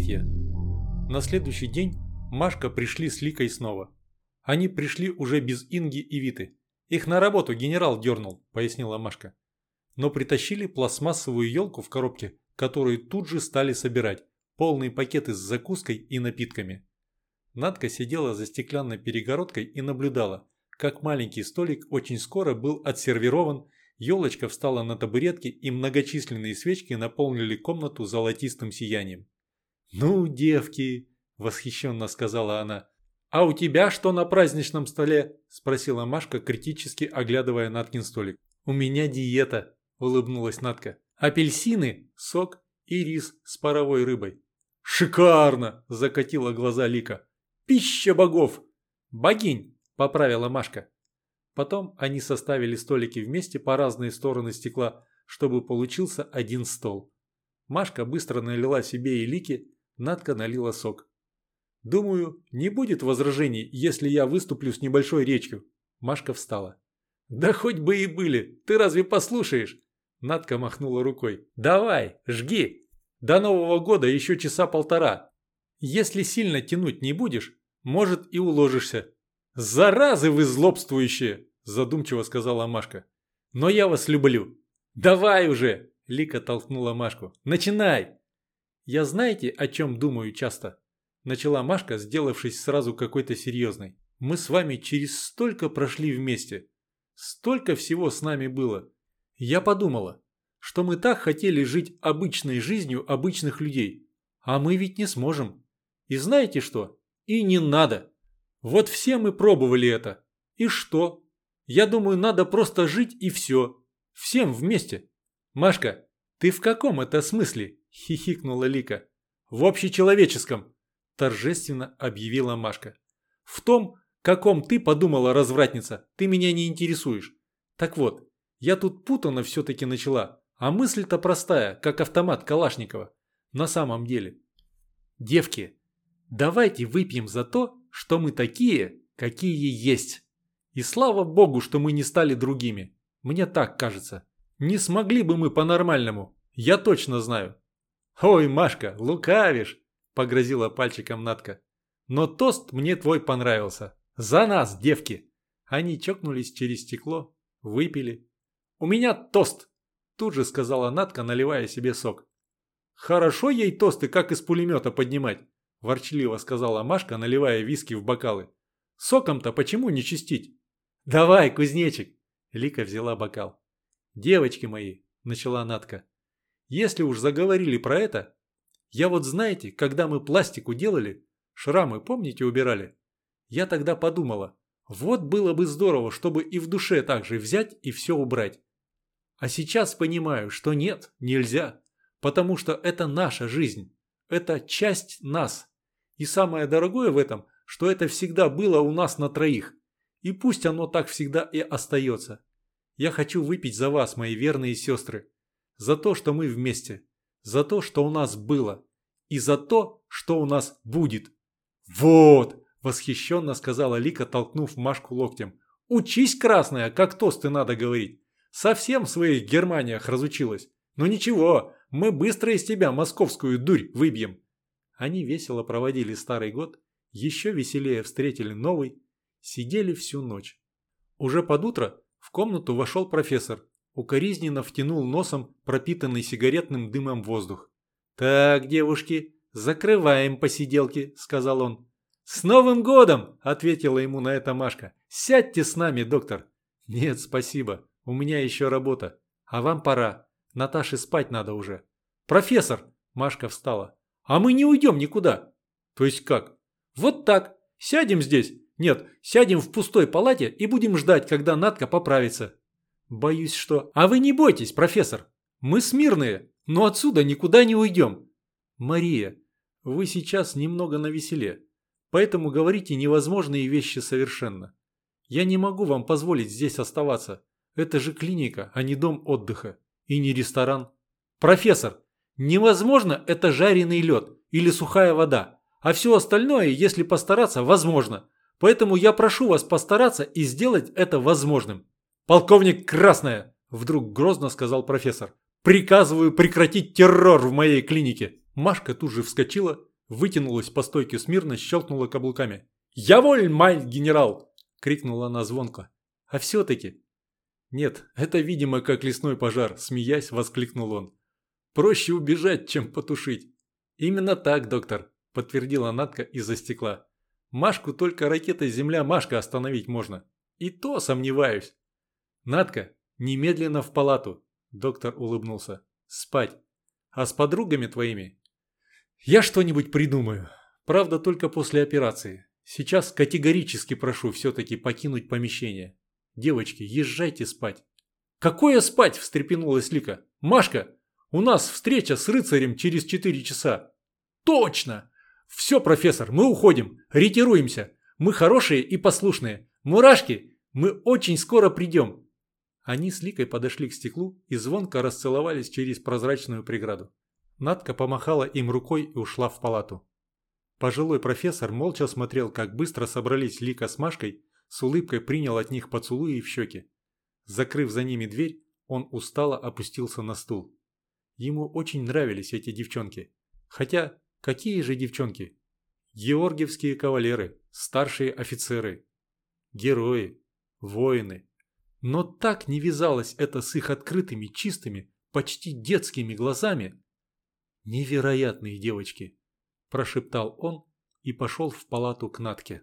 третья. На следующий день Машка пришли с Ликой снова. Они пришли уже без Инги и Виты. Их на работу генерал дернул, пояснила Машка. Но притащили пластмассовую елку в коробке, которую тут же стали собирать. Полные пакеты с закуской и напитками. Надка сидела за стеклянной перегородкой и наблюдала, как маленький столик очень скоро был отсервирован, елочка встала на табуретке и многочисленные свечки наполнили комнату золотистым сиянием. «Ну, девки!» – восхищенно сказала она. «А у тебя что на праздничном столе?» – спросила Машка, критически оглядывая Наткин столик. «У меня диета», – улыбнулась Натка. «Апельсины, сок и рис с паровой рыбой». «Шикарно!» – закатила глаза Лика. «Пища богов!» «Богинь!» – поправила Машка. Потом они составили столики вместе по разные стороны стекла, чтобы получился один стол. Машка быстро налила себе и Лике, Надка налила сок. «Думаю, не будет возражений, если я выступлю с небольшой речью». Машка встала. «Да хоть бы и были, ты разве послушаешь?» Надка махнула рукой. «Давай, жги! До Нового года еще часа полтора. Если сильно тянуть не будешь, может и уложишься». «Заразы вы злобствующие!» задумчиво сказала Машка. «Но я вас люблю». «Давай уже!» Лика толкнула Машку. «Начинай!» «Я знаете, о чем думаю часто?» Начала Машка, сделавшись сразу какой-то серьезной. «Мы с вами через столько прошли вместе. Столько всего с нами было. Я подумала, что мы так хотели жить обычной жизнью обычных людей. А мы ведь не сможем. И знаете что? И не надо. Вот все мы пробовали это. И что? Я думаю, надо просто жить и все. Всем вместе. Машка, ты в каком это смысле? Хихикнула Лика. В общечеловеческом, торжественно объявила Машка. В том, каком ты подумала, развратница, ты меня не интересуешь. Так вот, я тут путано все-таки начала, а мысль-то простая, как автомат Калашникова. На самом деле. Девки, давайте выпьем за то, что мы такие, какие есть. И слава богу, что мы не стали другими. Мне так кажется. Не смогли бы мы по-нормальному. Я точно знаю. Ой, Машка, лукавишь, погрозила пальчиком Натка. Но тост мне твой понравился. За нас, девки. Они чокнулись через стекло, выпили. У меня тост, тут же сказала Натка, наливая себе сок. Хорошо ей тосты, как из пулемета поднимать, ворчливо сказала Машка, наливая виски в бокалы. Соком-то почему не чистить? «Давай, кузнечик!» Лика взяла бокал. «Девочки мои!» – начала Натка. «Если уж заговорили про это, я вот знаете, когда мы пластику делали, шрамы, помните, убирали? Я тогда подумала, вот было бы здорово, чтобы и в душе так же взять и все убрать. А сейчас понимаю, что нет, нельзя, потому что это наша жизнь, это часть нас. И самое дорогое в этом, что это всегда было у нас на троих. И пусть оно так всегда и остается. Я хочу выпить за вас, мои верные сестры. За то, что мы вместе. За то, что у нас было. И за то, что у нас будет. Вот! Восхищенно сказала Лика, толкнув Машку локтем. Учись, красная, как тосты надо говорить. Совсем в своих Германиях разучилась. Но ничего, мы быстро из тебя московскую дурь выбьем. Они весело проводили старый год, еще веселее встретили новый, Сидели всю ночь. Уже под утро в комнату вошел профессор. Укоризненно втянул носом пропитанный сигаретным дымом воздух. «Так, девушки, закрываем посиделки», — сказал он. «С Новым годом!» — ответила ему на это Машка. «Сядьте с нами, доктор». «Нет, спасибо. У меня еще работа. А вам пора. Наташе спать надо уже». «Профессор!» – Машка встала. «А мы не уйдем никуда». «То есть как?» «Вот так. Сядем здесь. Нет, сядем в пустой палате и будем ждать, когда Натка поправится. Боюсь, что... А вы не бойтесь, профессор. Мы смирные, но отсюда никуда не уйдем. Мария, вы сейчас немного навеселе, поэтому говорите невозможные вещи совершенно. Я не могу вам позволить здесь оставаться. Это же клиника, а не дом отдыха. И не ресторан. Профессор, невозможно это жареный лед или сухая вода. А все остальное, если постараться, возможно. Поэтому я прошу вас постараться и сделать это возможным. Полковник Красная, вдруг грозно сказал профессор. Приказываю прекратить террор в моей клинике. Машка тут же вскочила, вытянулась по стойке смирно, щелкнула каблуками. «Я воль, май генерал!» – крикнула она звонко. «А все-таки...» «Нет, это, видимо, как лесной пожар», – смеясь, воскликнул он. «Проще убежать, чем потушить». «Именно так, доктор», – подтвердила Натка из-за стекла. «Машку только ракетой Земля-Машка остановить можно. И то сомневаюсь». «Натка, немедленно в палату», – доктор улыбнулся. «Спать. А с подругами твоими я что-нибудь придумаю. Правда, только после операции. Сейчас категорически прошу все-таки покинуть помещение. Девочки, езжайте спать. Какое спать? встрепенулась Лика. Машка, у нас встреча с рыцарем через 4 часа. Точно! Все, профессор, мы уходим. Ретируемся. Мы хорошие и послушные. Мурашки, мы очень скоро придем. Они с Ликой подошли к стеклу и звонко расцеловались через прозрачную преграду. Надка помахала им рукой и ушла в палату. Пожилой профессор молча смотрел, как быстро собрались Лика с Машкой, с улыбкой принял от них поцелуи в щеки. Закрыв за ними дверь, он устало опустился на стул. Ему очень нравились эти девчонки. Хотя, какие же девчонки? Георгиевские кавалеры, старшие офицеры, герои, воины. Но так не вязалось это с их открытыми, чистыми, почти детскими глазами, «Невероятные девочки!» – прошептал он и пошел в палату к Натке.